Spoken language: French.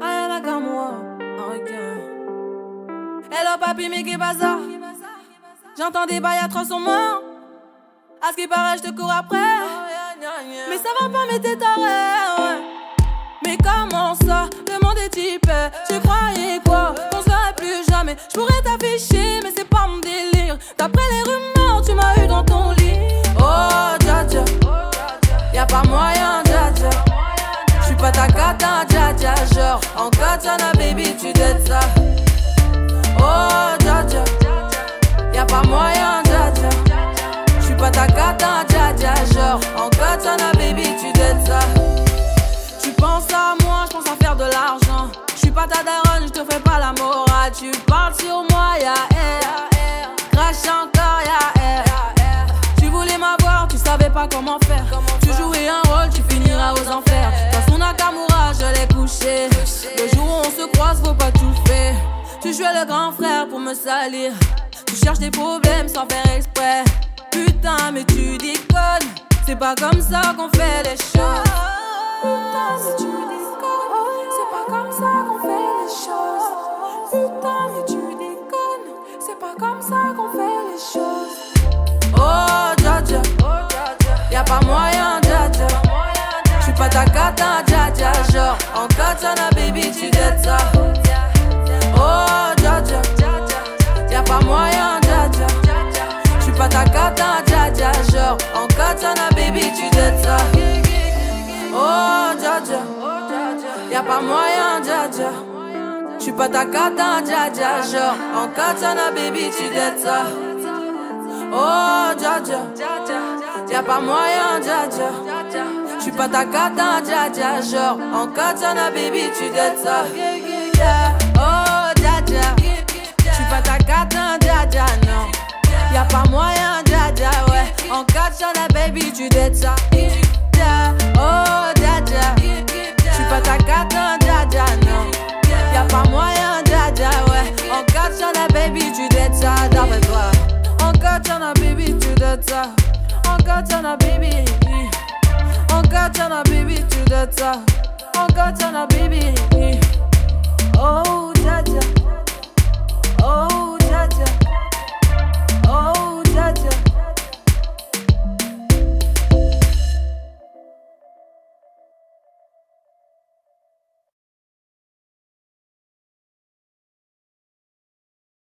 Nakamura. Ok. Hello papi, mais qui bazar? J'entends des bails atroces sur moi. À ce qui paraît, je te cours après. Mais ça va pas, mais t'es taré. Mais comment ça? Le monde est type. Tu croyais quoi? Qu'on serait plus jamais. Je pourrais t'afficher, mais c'est pas mon délire. D'après les rumeurs, tu m'as eu dans ton lit. Oh, dja dja. Y'a pas moyen, dja dja. J'suis pas ta cata, dja dja. Genre, en katana, baby, tu dettes ça. Oh, dja dja. Y'a pas moyen, dja dja. J'suis pas ta cata, dja dja. Genre, en katana, baby, tu dettes ça. Tu penses à moi, je pense à faire de l'argent. Je suis pas ta daronne, je te fais pas la morale. Tu parles sur moi, y'a air. Crache encore, y'a air. Tu voulais m'avoir, tu savais pas comment faire. Tu jouais un rôle, tu finiras aux enfers. Nakamura, je l'ai couché. Le jour où on se croise, faut pas tout faire. Tu jouais le grand frère pour me salir. Tu cherches des problèmes sans faire exprès. Putain, mais tu déconnes. C'est pas comme ça qu'on fait les choses. Putain, mais tu déconnes. C'est pas comme ça qu'on fait les choses. Putain, mais tu déconnes. C'est pas comme ça qu'on fait les choses. Oh, dja. Y'a pas moyen, en katana, baby, tu dettes. Oh, dja. Y'a pas moyen, dja. J'suis pas ta cata, dja. Genre, en katana, baby, tu dettes ça. Oh, dja. Y'a pas moyen, dja. J'suis pas ta cata, dja. Genre, en katana, baby, tu dettes ça. Oh, dja. Y'a pas moyen, dja J'suis pas ta cata, dja dja. Genre, en katana, baby, tu dettes ça. Oh, dja dja. Pas ta cata, dja dja, non. Y'a pas moyen, dja dja, ouais. En katana, baby, tu dettes ça. Oh, dja dja. J'suis pas ta cata, dja dja, non. Y'a pas moyen, dja dja, ouais. En katana, baby, tu dettes ça, d'après toi. En katana, baby, tu dettes ça. En katana, baby. En katana, baby, tu dettes ça. En katana, baby. Oh, dja dja. Oh,